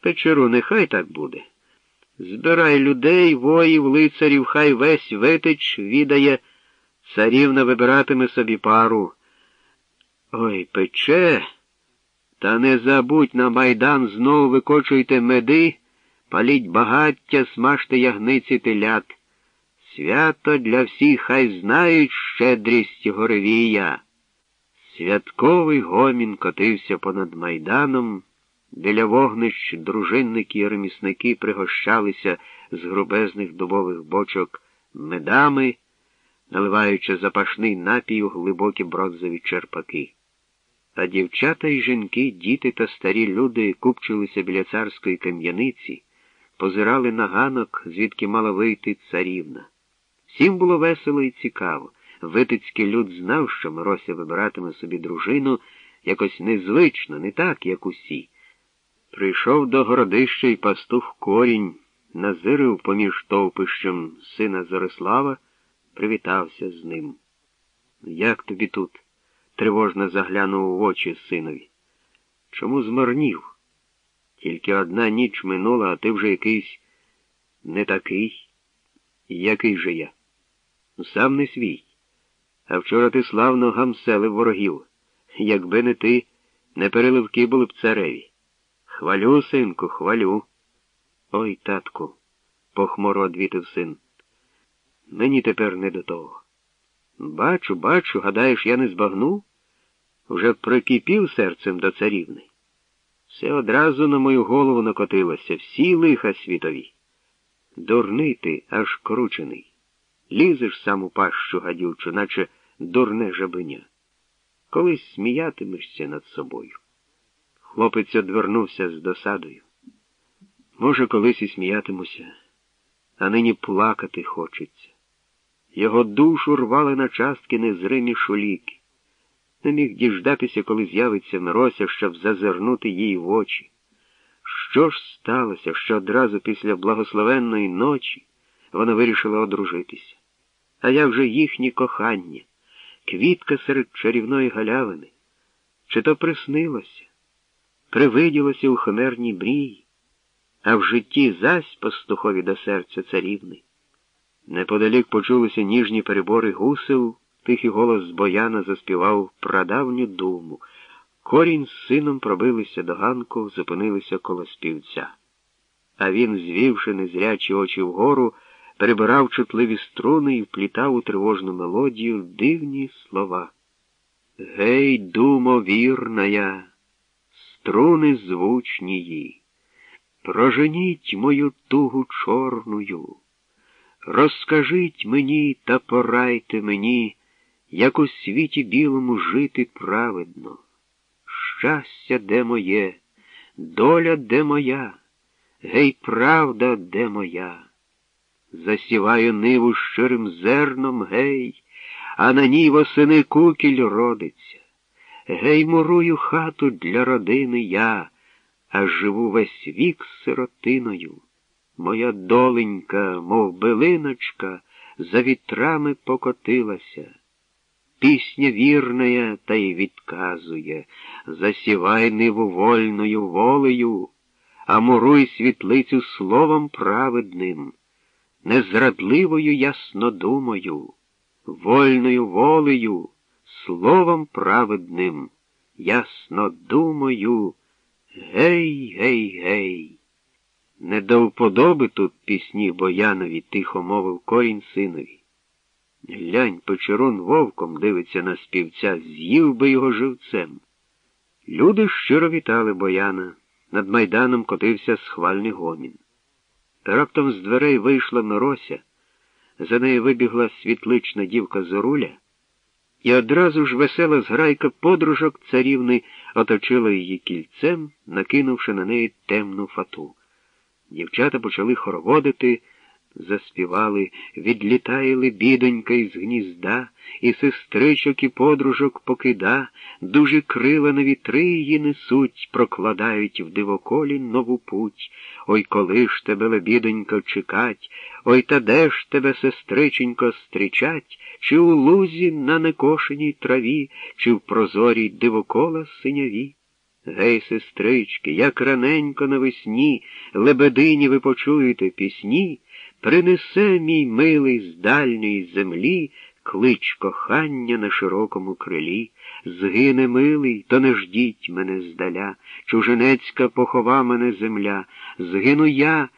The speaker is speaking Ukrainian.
Печеру, нехай так буде. Збирай людей, воїв, лицарів, хай весь витич відає, царівна вибиратиме собі пару. Ой, пече, та не забудь на майдан знову викочуйте меди, паліть багаття, смажте ягниці телят. Свято для всіх хай знають щедрість Горевія. Святковий гомін котився понад майданом. Біля вогнищ дружинники і ремісники пригощалися з грубезних дубових бочок медами, наливаючи запашний напій у глибокі бронзові черпаки. А дівчата й жінки, діти та старі люди купчилися біля царської кам'яниці, позирали на ганок, звідки мала вийти царівна. Всім було весело і цікаво. Витицький люд знав, що Мирося вибиратиме собі дружину якось незвично, не так, як усі. Прийшов до городища й пастух корінь, назирив поміж товпищем сина Зорислава, привітався з ним. Як тобі тут? тривожно заглянув в очі синові. Чому змарнів? Тільки одна ніч минула, а ти вже якийсь не такий. Який же я? Сам не свій. А вчора ти славно гамселив ворогів. Якби не ти, не переливки були б цареві. Хвалю, синку, хвалю. Ой, татку, похмуро одвітив син. Мені тепер не до того. Бачу, бачу, гадаєш, я не збагну? Вже прикипів серцем до царівни. Все одразу на мою голову накотилося, всі лиха світові. Дурний ти, аж кручений. Лізеш сам у пащу гадючу, наче дурне жабеня. Колись сміятимешся над собою. Хлопець одвернувся з досадою. Може, колись і сміятимуся, а нині плакати хочеться. Його душу рвали на частки незримі шуліки. Не міг діждатися, коли з'явиться Мирося, щоб зазирнути їй в очі. Що ж сталося, що одразу після благословенної ночі вона вирішила одружитися? А як же їхнє кохання, квітка серед чарівної галявини? Чи то приснилося? Привиділося у химерній брії, а в житті зась пастухові до серця царівни. Неподалік почулися ніжні перебори гусел, тихий голос бояна заспівав прадавню думу. Корінь з сином пробилися до ганку, зупинилися коло співця. А він, звівши незрячі очі вгору, перебирав чутливі струни і вплітав у тривожну мелодію дивні слова. Гей, думо вірна я! Струни звучнії, проженіть мою тугу чорную, розкажіть мені та порайте мені, як у світі білому жити праведно. Щастя, де моє, доля де моя, гей, правда, де моя. Засіваю ниву щирим зерном, гей, а на ній восени кукіль родиться. Гей, мурую хату для родини я, а живу весь вік сиротиною. Моя доленька, мов билиночка, за вітрами покотилася. Пісня вірная та й відказує, засівай ниву вольною волею, а муруй світлицю словом праведним, незрадливою яснодумою, вольною волею словом праведним, ясно думаю, гей, гей, гей. Не до вподоби тут пісні Боянові, тихо мовив корінь синові. Глянь, печерун вовком дивиться на співця, з'їв би його живцем. Люди щиро вітали бояна. Над майданом котився схвальний гомін. Раптом з дверей вийшла Мирося, за нею вибігла світлична дівка Зоруля. І одразу ж весела зграйка подружок царівни оточила її кільцем, накинувши на неї темну фату. Дівчата почали хороводити, заспівали, відлітає лебідонька із гнізда, і сестричок, і подружок покида, дуже крила на вітри її несуть, прокладають в дивоколі нову путь. Ой, коли ж тебе, лебідонько, чекать, ой та де ж тебе, сестриченько, стрічать, чи у лузі на некошеній траві, чи в прозорій дивокола синяві. Гей, сестрички, як раненько навесні лебедині ви почуєте пісні, принесе мій милий з дальньої землі клич кохання на широкому крилі. Згине милий, то не ждіть мене здаля, чужинецька похова мене земля, згину я.